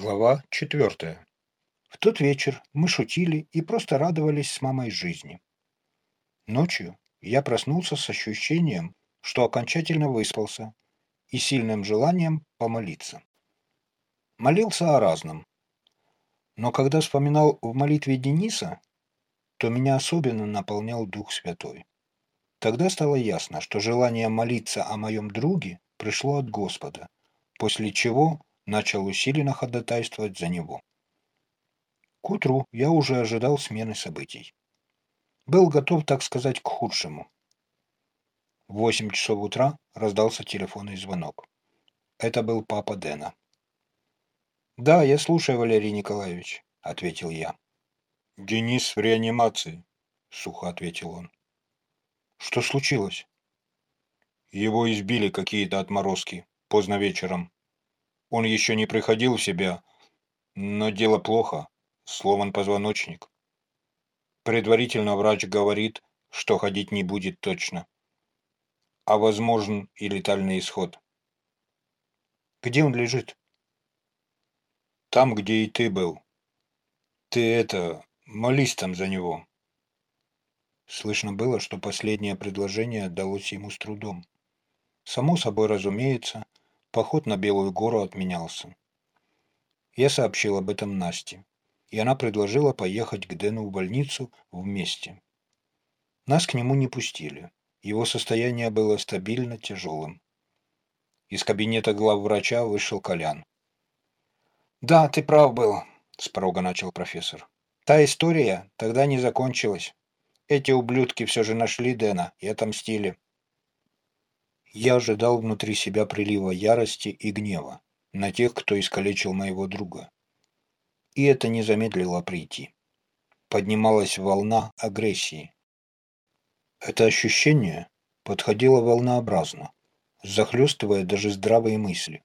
Глава четвертая. В тот вечер мы шутили и просто радовались с мамой жизни. Ночью я проснулся с ощущением, что окончательно выспался и сильным желанием помолиться. Молился о разном. Но когда вспоминал в молитве Дениса, то меня особенно наполнял Дух Святой. Тогда стало ясно, что желание молиться о моем друге пришло от Господа, после чего начал усиленно ходатайствовать за него. К утру я уже ожидал смены событий. Был готов, так сказать, к худшему. В восемь часов утра раздался телефонный звонок. Это был папа Дэна. «Да, я слушаю, Валерий Николаевич», — ответил я. «Денис в реанимации», — сухо ответил он. «Что случилось?» «Его избили какие-то отморозки поздно вечером. Он еще не приходил в себя, но дело плохо, сломан позвоночник. Предварительно врач говорит, что ходить не будет точно. А возможен и летальный исход. Где он лежит? Там, где и ты был. Ты это, молись там за него. Слышно было, что последнее предложение далось ему с трудом. Само собой разумеется, Поход на Белую гору отменялся. Я сообщил об этом Насте, и она предложила поехать к Дэну в больницу вместе. Нас к нему не пустили. Его состояние было стабильно тяжелым. Из кабинета главврача вышел Колян. «Да, ты прав был», — с порога начал профессор. «Та история тогда не закончилась. Эти ублюдки все же нашли Дэна и отомстили. Я ожидал внутри себя прилива ярости и гнева на тех, кто искалечил моего друга. И это не замедлило прийти. Поднималась волна агрессии. Это ощущение подходило волнообразно, захлестывая даже здравые мысли.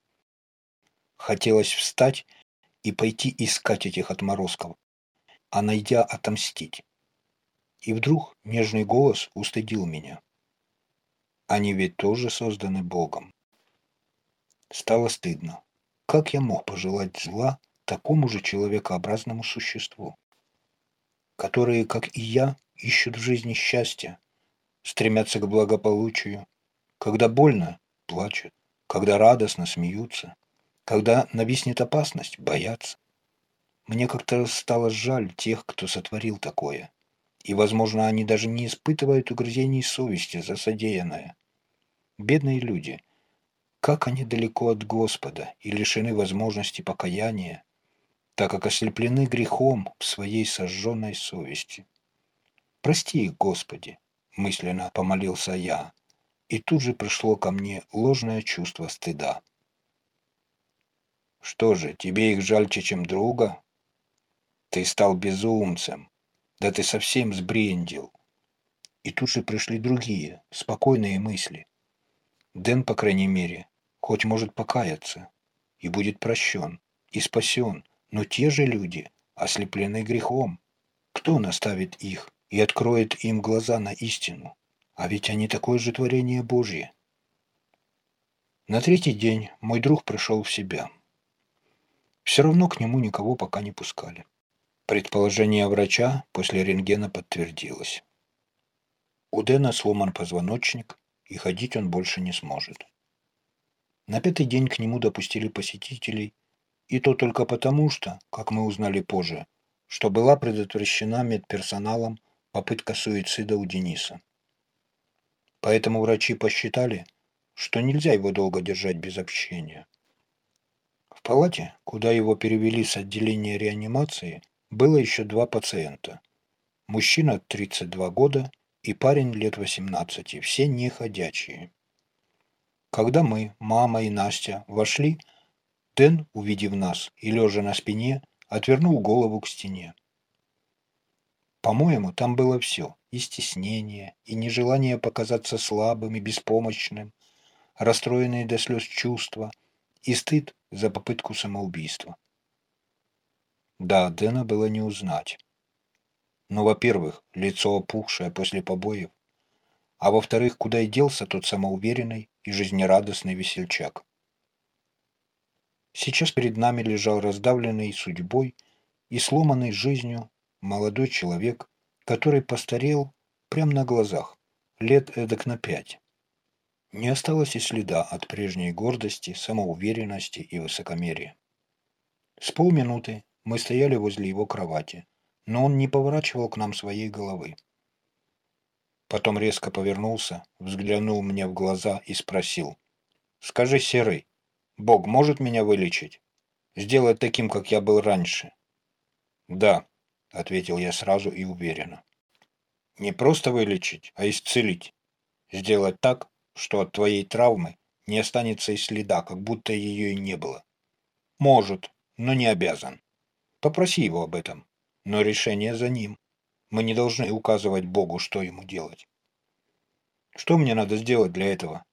Хотелось встать и пойти искать этих отморозков, а найдя отомстить. И вдруг нежный голос устыдил меня. Они ведь тоже созданы Богом. Стало стыдно. Как я мог пожелать зла такому же человекообразному существу, которые, как и я, ищут в жизни счастья, стремятся к благополучию, когда больно – плачут, когда радостно – смеются, когда нависнет опасность – боятся. Мне как-то стало жаль тех, кто сотворил такое – и, возможно, они даже не испытывают угрызений совести за содеянное. Бедные люди, как они далеко от Господа и лишены возможности покаяния, так как ослеплены грехом в своей сожженной совести. «Прости их, Господи!» — мысленно помолился я, и тут же пришло ко мне ложное чувство стыда. «Что же, тебе их жальче, чем друга? Ты стал безумцем, да ты совсем сбрендил. И тут же пришли другие, спокойные мысли. Дэн, по крайней мере, хоть может покаяться, и будет прощен, и спасен, но те же люди ослеплены грехом. Кто наставит их и откроет им глаза на истину? А ведь они такое же творение Божье. На третий день мой друг пришел в себя. Все равно к нему никого пока не пускали. Предположение врача после рентгена подтвердилось. У Дэна сломан позвоночник, и ходить он больше не сможет. На пятый день к нему допустили посетителей, и то только потому, что, как мы узнали позже, что была предотвращена медперсоналом попытка суицида у Дениса. Поэтому врачи посчитали, что нельзя его долго держать без общения. В палате, куда его перевели с отделения реанимации, было еще два пациента. Мужчина 32 года и парень лет 18, все неходячие. Когда мы, мама и Настя, вошли, Дэн, увидев нас и лежа на спине, отвернул голову к стене. По-моему, там было все. И стеснение, и нежелание показаться слабым и беспомощным, расстроенные до слез чувства, и стыд за попытку самоубийства. Да, Дэна было не узнать. Но, во-первых, лицо опухшее после побоев, а во-вторых, куда и делся тот самоуверенный и жизнерадостный весельчак. Сейчас перед нами лежал раздавленный судьбой и сломанный жизнью молодой человек, который постарел прямо на глазах, лет эдак на пять. Не осталось и следа от прежней гордости, самоуверенности и высокомерия. С полминуты мы стояли возле его кровати, но он не поворачивал к нам своей головы. Потом резко повернулся, взглянул мне в глаза и спросил. «Скажи, Серый, Бог может меня вылечить? Сделать таким, как я был раньше?» «Да», — ответил я сразу и уверенно. «Не просто вылечить, а исцелить. Сделать так, что от твоей травмы не останется и следа, как будто ее и не было. Может, но не обязан. Попроси его об этом, но решение за ним. Мы не должны указывать Богу, что ему делать. Что мне надо сделать для этого?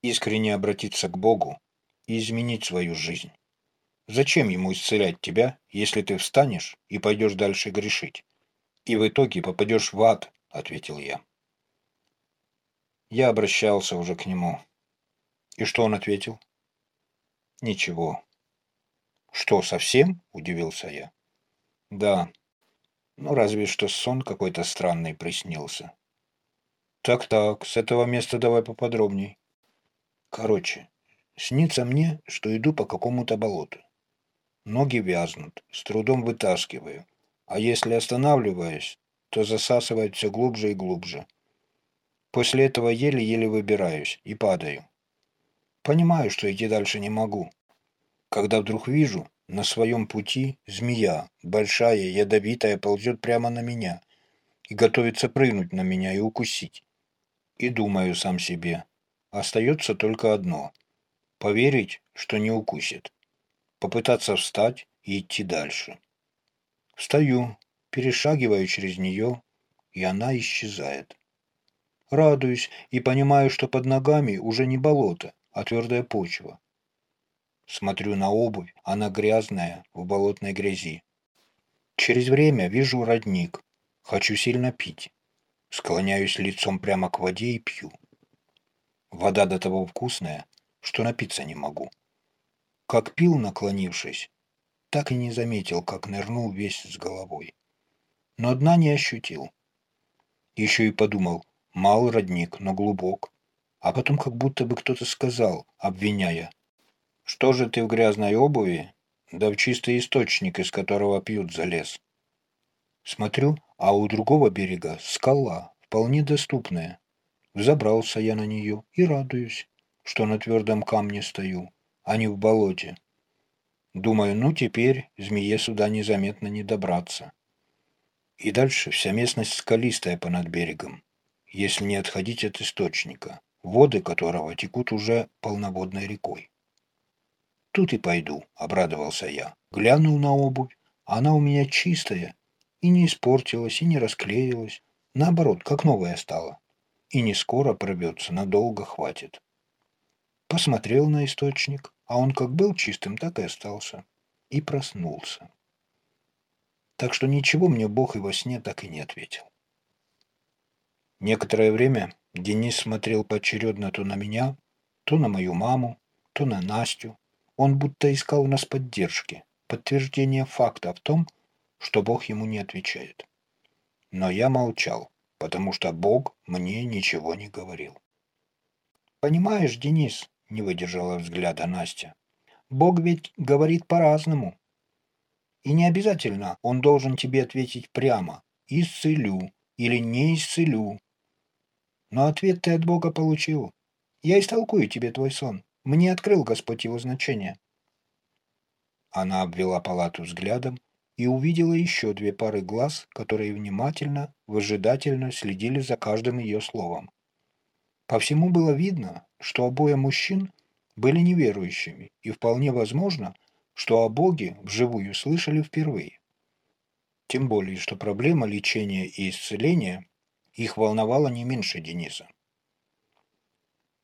Искренне обратиться к Богу и изменить свою жизнь. Зачем ему исцелять тебя, если ты встанешь и пойдешь дальше грешить? И в итоге попадешь в ад, ответил я. Я обращался уже к нему. И что он ответил? Ничего. Что, совсем? Удивился я. Да, ну, разве что сон какой-то странный приснился. Так-так, с этого места давай поподробней. Короче, снится мне, что иду по какому-то болоту. Ноги вязнут, с трудом вытаскиваю, а если останавливаюсь, то засасывает все глубже и глубже. После этого еле-еле выбираюсь и падаю. Понимаю, что идти дальше не могу. Когда вдруг вижу, на своем пути змея, большая, ядовитая, ползет прямо на меня и готовится прыгнуть на меня и укусить. И думаю сам себе, остается только одно — поверить, что не укусит. Попытаться встать и идти дальше. Встаю, перешагиваю через нее, и она исчезает. Радуюсь и понимаю, что под ногами уже не болото, а твердая почва. Смотрю на обувь, она грязная, в болотной грязи. Через время вижу родник. Хочу сильно пить. Склоняюсь лицом прямо к воде и пью. Вода до того вкусная, что напиться не могу. Как пил, наклонившись, так и не заметил, как нырнул весь с головой. Но дна не ощутил. Еще и подумал, мал родник, но глубок. А потом как будто бы кто-то сказал, обвиняя, что же ты в грязной обуви? Да в чистый источник, из которого пьют за лес. Смотрю, а у другого берега скала, вполне доступная. Взобрался я на нее и радуюсь, что на твердом камне стою, а не в болоте. Думаю, ну теперь змее сюда незаметно не добраться. И дальше вся местность скалистая понад берегом, если не отходить от источника, воды которого текут уже полноводной рекой. Тут и пойду, обрадовался я. Глянул на обувь. Она у меня чистая. И не испортилась, и не расклеилась. Наоборот, как новая стала. И не скоро пробьется, надолго хватит. Посмотрел на источник, а он как был чистым, так и остался. И проснулся. Так что ничего мне Бог и во сне так и не ответил. Некоторое время Денис смотрел поочередно то на меня, то на мою маму, то на Настю, он будто искал у нас поддержки, подтверждения факта в том, что Бог ему не отвечает. Но я молчал, потому что Бог мне ничего не говорил. «Понимаешь, Денис», — не выдержала взгляда Настя, — «Бог ведь говорит по-разному. И не обязательно он должен тебе ответить прямо «исцелю» или «не исцелю». Но ответ ты от Бога получил. Я истолкую тебе твой сон. Мне открыл Господь его значение. Она обвела палату взглядом и увидела еще две пары глаз, которые внимательно, выжидательно следили за каждым ее словом. По всему было видно, что обои мужчин были неверующими, и вполне возможно, что о Боге вживую слышали впервые. Тем более, что проблема лечения и исцеления их волновала не меньше Дениса.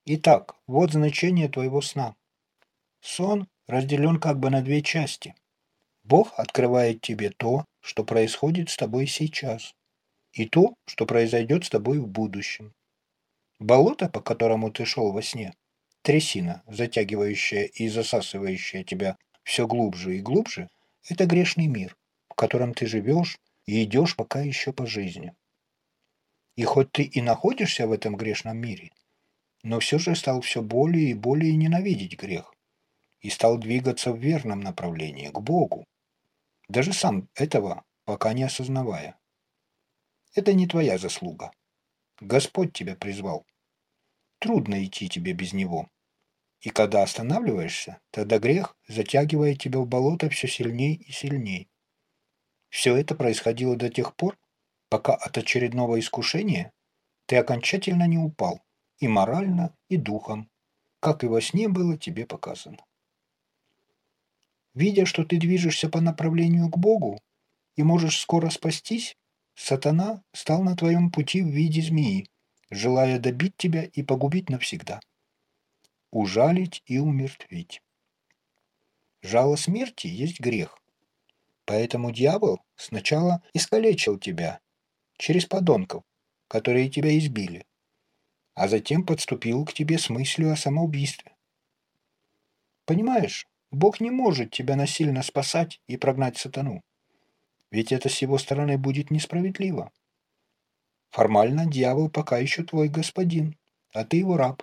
Итак, вот значение твоего сна. Сон разделен как бы на две части. Бог открывает тебе то, что происходит с тобой сейчас, и то, что произойдет с тобой в будущем. Болото, по которому ты шел во сне, трясина, затягивающая и засасывающая тебя все глубже и глубже, это грешный мир, в котором ты живешь и идешь пока еще по жизни. И хоть ты и находишься в этом грешном мире, но все же стал все более и более ненавидеть грех и стал двигаться в верном направлении, к Богу, даже сам этого пока не осознавая. Это не твоя заслуга. Господь тебя призвал. Трудно идти тебе без Него. И когда останавливаешься, тогда грех затягивает тебя в болото все сильней и сильней. Все это происходило до тех пор, пока от очередного искушения ты окончательно не упал и морально, и духом, как и во сне было тебе показано. Видя, что ты движешься по направлению к Богу и можешь скоро спастись, сатана стал на твоем пути в виде змеи, желая добить тебя и погубить навсегда, ужалить и умертвить. Жало смерти есть грех. Поэтому дьявол сначала искалечил тебя через подонков, которые тебя избили, а затем подступил к тебе с мыслью о самоубийстве. Понимаешь, Бог не может тебя насильно спасать и прогнать сатану. Ведь это с его стороны будет несправедливо. Формально дьявол пока еще твой господин, а ты его раб.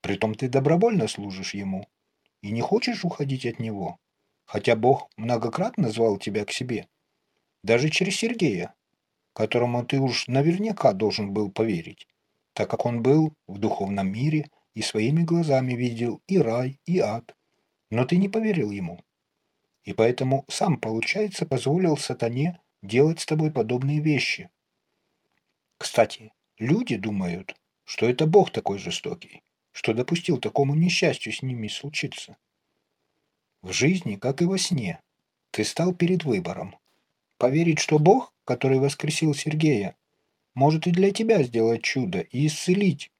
Притом ты добровольно служишь ему и не хочешь уходить от него, хотя Бог многократно звал тебя к себе, даже через Сергея, которому ты уж наверняка должен был поверить, так как он был в духовном мире и своими глазами видел и рай, и ад, но ты не поверил ему. И поэтому сам, получается, позволил сатане делать с тобой подобные вещи. Кстати, люди думают, что это Бог такой жестокий, что допустил такому несчастью с ними случиться. В жизни, как и во сне, ты стал перед выбором. Поверить, что Бог, который воскресил Сергея, может и для тебя сделать чудо и исцелить,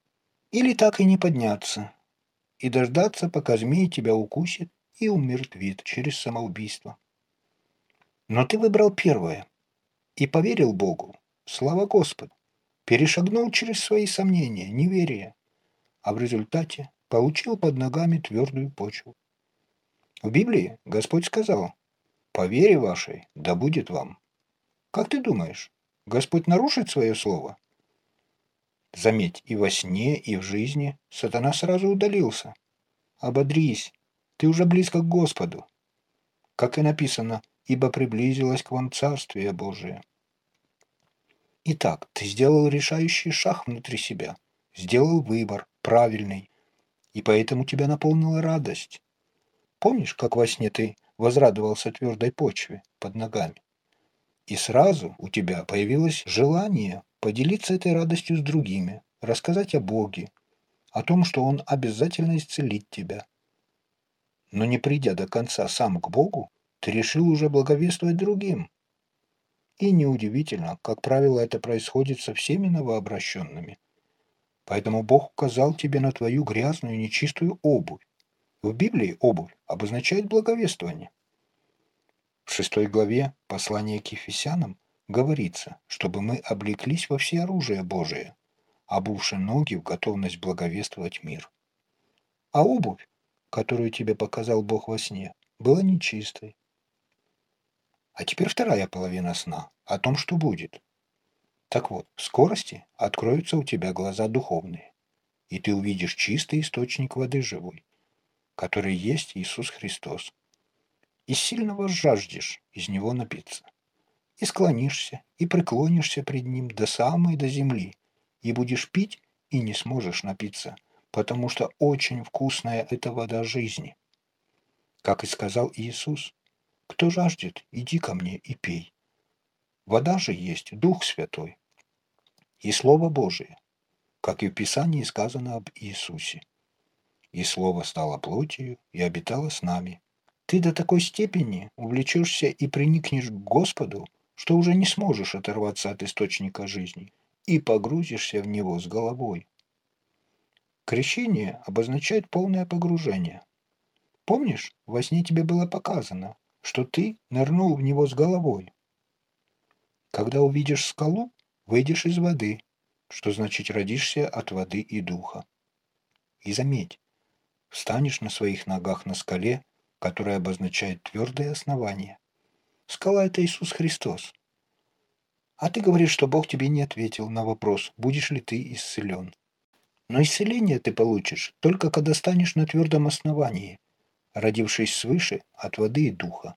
или так и не подняться, и дождаться, пока змей тебя укусит и умертвит через самоубийство. Но ты выбрал первое и поверил Богу. Слава Господу! Перешагнул через свои сомнения, неверие, а в результате получил под ногами твердую почву. В Библии Господь сказал, «По вере вашей да будет вам». Как ты думаешь, Господь нарушит свое слово? Заметь, и во сне, и в жизни сатана сразу удалился. Ободрись, ты уже близко к Господу. Как и написано, ибо приблизилось к вам Царствие Божие. Итак, ты сделал решающий шаг внутри себя, сделал выбор, правильный, и поэтому тебя наполнила радость. Помнишь, как во сне ты возрадовался твердой почве под ногами? И сразу у тебя появилось желание поделиться этой радостью с другими, рассказать о Боге, о том, что Он обязательно исцелит тебя. Но не придя до конца сам к Богу, ты решил уже благовествовать другим. И неудивительно, как правило, это происходит со всеми новообращенными. Поэтому Бог указал тебе на твою грязную нечистую обувь. В Библии обувь обозначает благовествование. В шестой главе послания к Ефесянам говорится, чтобы мы облеклись во все оружие Божие, обувши ноги в готовность благовествовать мир. А обувь, которую тебе показал Бог во сне, была нечистой. А теперь вторая половина сна о том, что будет. Так вот, в скорости откроются у тебя глаза духовные, и ты увидишь чистый источник воды живой, который есть Иисус Христос, и сильно возжаждешь из него напиться, и склонишься, и преклонишься пред ним до самой до земли, и будешь пить, и не сможешь напиться, потому что очень вкусная эта вода жизни. Как и сказал Иисус, кто жаждет, иди ко мне и пей. Вода же есть Дух Святой и Слово Божие, как и в Писании сказано об Иисусе. И Слово стало плотью и обитало с нами. Ты до такой степени увлечешься и приникнешь к Господу, что уже не сможешь оторваться от источника жизни и погрузишься в него с головой. Крещение обозначает полное погружение. Помнишь, во сне тебе было показано, что ты нырнул в него с головой. Когда увидишь скалу, выйдешь из воды, что значит родишься от воды и духа. И заметь, встанешь на своих ногах на скале, которая обозначает твердое основание. Скала – это Иисус Христос. А ты говоришь, что Бог тебе не ответил на вопрос, будешь ли ты исцелен. Но исцеление ты получишь только когда станешь на твердом основании, родившись свыше от воды и духа.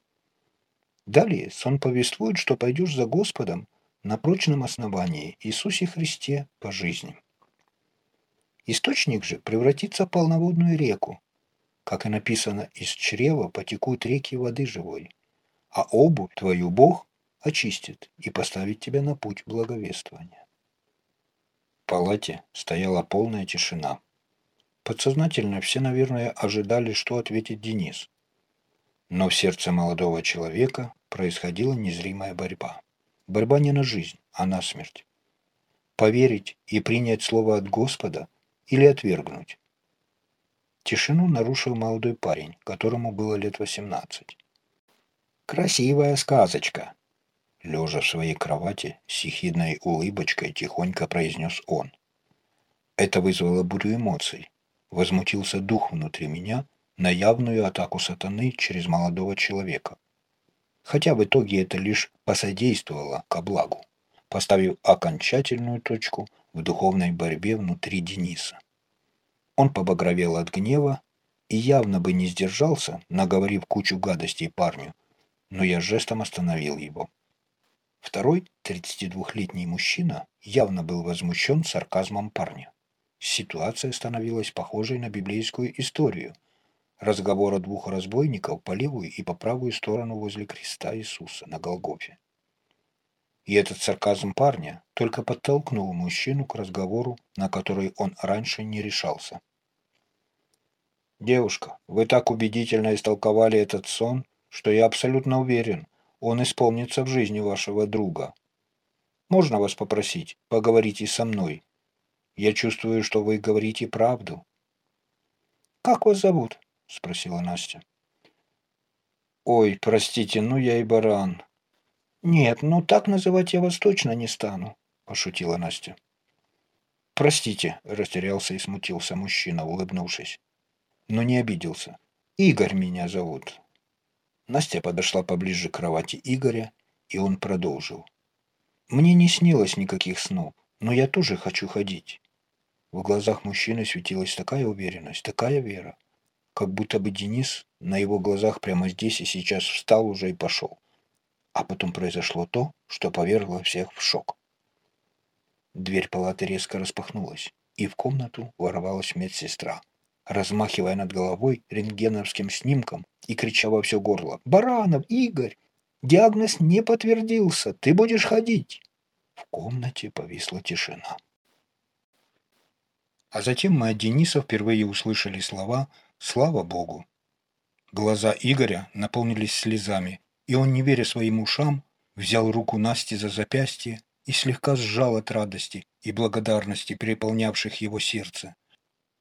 Далее сон повествует, что пойдешь за Господом на прочном основании Иисусе Христе по жизни. Источник же превратится в полноводную реку. Как и написано, из чрева потекут реки воды живой, а обувь твою Бог очистит и поставит тебя на путь благовествования. В палате стояла полная тишина. Подсознательно все, наверное, ожидали, что ответит Денис. Но в сердце молодого человека происходила незримая борьба. Борьба не на жизнь, а на смерть. Поверить и принять слово от Господа или отвергнуть. Тишину нарушил молодой парень, которому было лет восемнадцать. «Красивая сказочка!» Лежа в своей кровати, с ехидной улыбочкой тихонько произнес он. Это вызвало бурю эмоций. Возмутился дух внутри меня на явную атаку сатаны через молодого человека. Хотя в итоге это лишь посодействовало ко благу, поставив окончательную точку в духовной борьбе внутри Дениса. Он побагровел от гнева и явно бы не сдержался, наговорив кучу гадостей парню, но я жестом остановил его. Второй, 32-летний мужчина, явно был возмущен сарказмом парня. Ситуация становилась похожей на библейскую историю. Разговор о двух разбойников по левую и по правую сторону возле креста Иисуса на Голгофе. И этот сарказм парня только подтолкнул мужчину к разговору, на который он раньше не решался. «Девушка, вы так убедительно истолковали этот сон, что я абсолютно уверен, он исполнится в жизни вашего друга. Можно вас попросить, поговорите со мной. Я чувствую, что вы говорите правду. «Как вас зовут?» — спросила Настя. «Ой, простите, ну я и баран». «Нет, ну так называть я вас точно не стану», — пошутила Настя. «Простите», — растерялся и смутился мужчина, улыбнувшись. Но не обиделся. «Игорь меня зовут. Настя подошла поближе к кровати Игоря, и он продолжил. «Мне не снилось никаких снов, но я тоже хочу ходить». В глазах мужчины светилась такая уверенность, такая вера, как будто бы Денис на его глазах прямо здесь и сейчас встал уже и пошел. А потом произошло то, что повергло всех в шок. Дверь палаты резко распахнулась, и в комнату ворвалась медсестра – размахивая над головой рентгеновским снимком и крича во все горло. «Баранов, Игорь! Диагноз не подтвердился! Ты будешь ходить!» В комнате повисла тишина. А затем мы от Дениса впервые услышали слова «Слава Богу!». Глаза Игоря наполнились слезами, и он, не веря своим ушам, взял руку Насти за запястье и слегка сжал от радости и благодарности, переполнявших его сердце.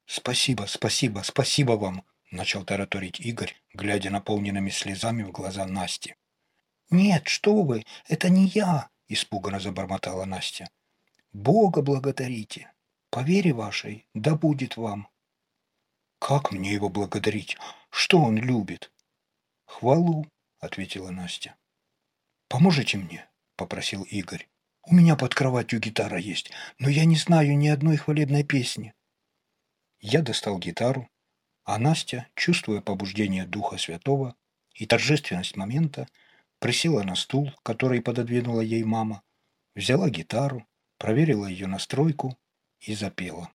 «Спасибо, спасибо, спасибо вам!» — начал тараторить Игорь, глядя наполненными слезами в глаза Насти. «Нет, что вы, это не я!» — испуганно забормотала Настя. «Бога благодарите! По вере вашей да будет вам!» «Как мне его благодарить? Что он любит?» «Хвалу!» — ответила Настя. «Поможете мне?» — попросил Игорь. «У меня под кроватью гитара есть, но я не знаю ни одной хвалебной песни». Я достал гитару, а Настя, чувствуя побуждение Духа Святого и торжественность момента, присела на стул, который пододвинула ей мама, взяла гитару, проверила ее настройку и запела.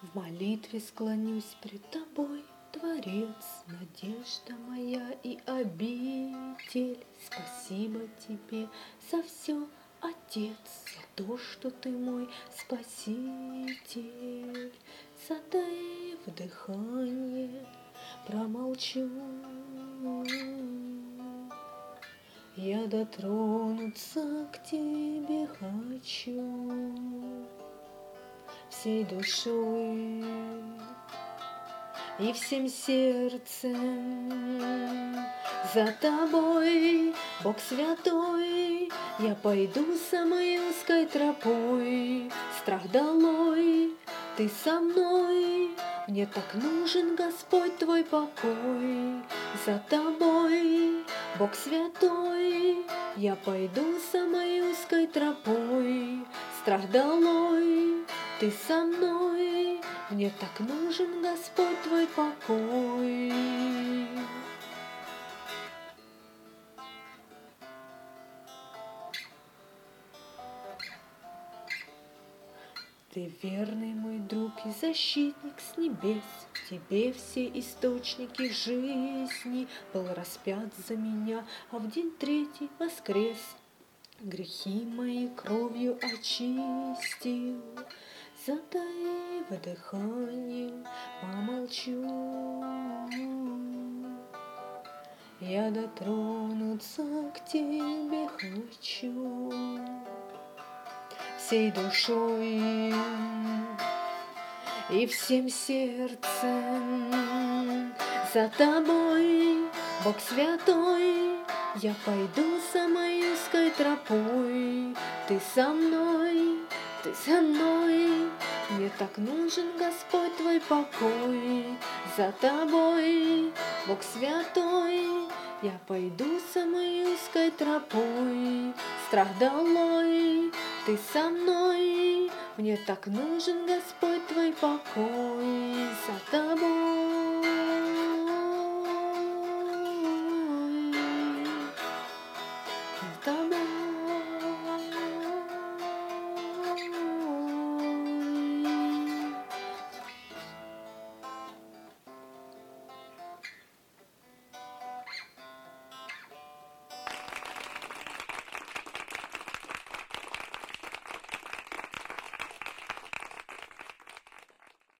В молитве склонюсь пред тобой, Творец, надежда моя и обитель, Спасибо тебе за все, Отец, за то, что ты мой Спаситель. Затаив дыхание, промолчу. Я дотронуться к тебе хочу всей душой и всем сердцем. За тобой, Бог святой, я пойду самой узкой тропой, страх долой, ты со мной, мне так нужен Господь твой покой, за тобой, Бог святой, я пойду самой узкой тропой, страх долой, ты со мной, мне так нужен Господь твой покой. Ты верный мой друг и защитник с небес, тебе все источники жизни, Был распят за меня, а в день третий воскрес. Грехи мои кровью очистил, Затаив дыхание, помолчу. Я дотронуться к тебе хочу всей душой и всем сердцем за тобой, Бог святой, я пойду самой узкой тропой. Ты со мной, ты со мной, мне так нужен Господь твой покой. За тобой, Бог святой, я пойду самой узкой тропой. Страх долой, ты со мной, мне так нужен Господь твой покой. За тобой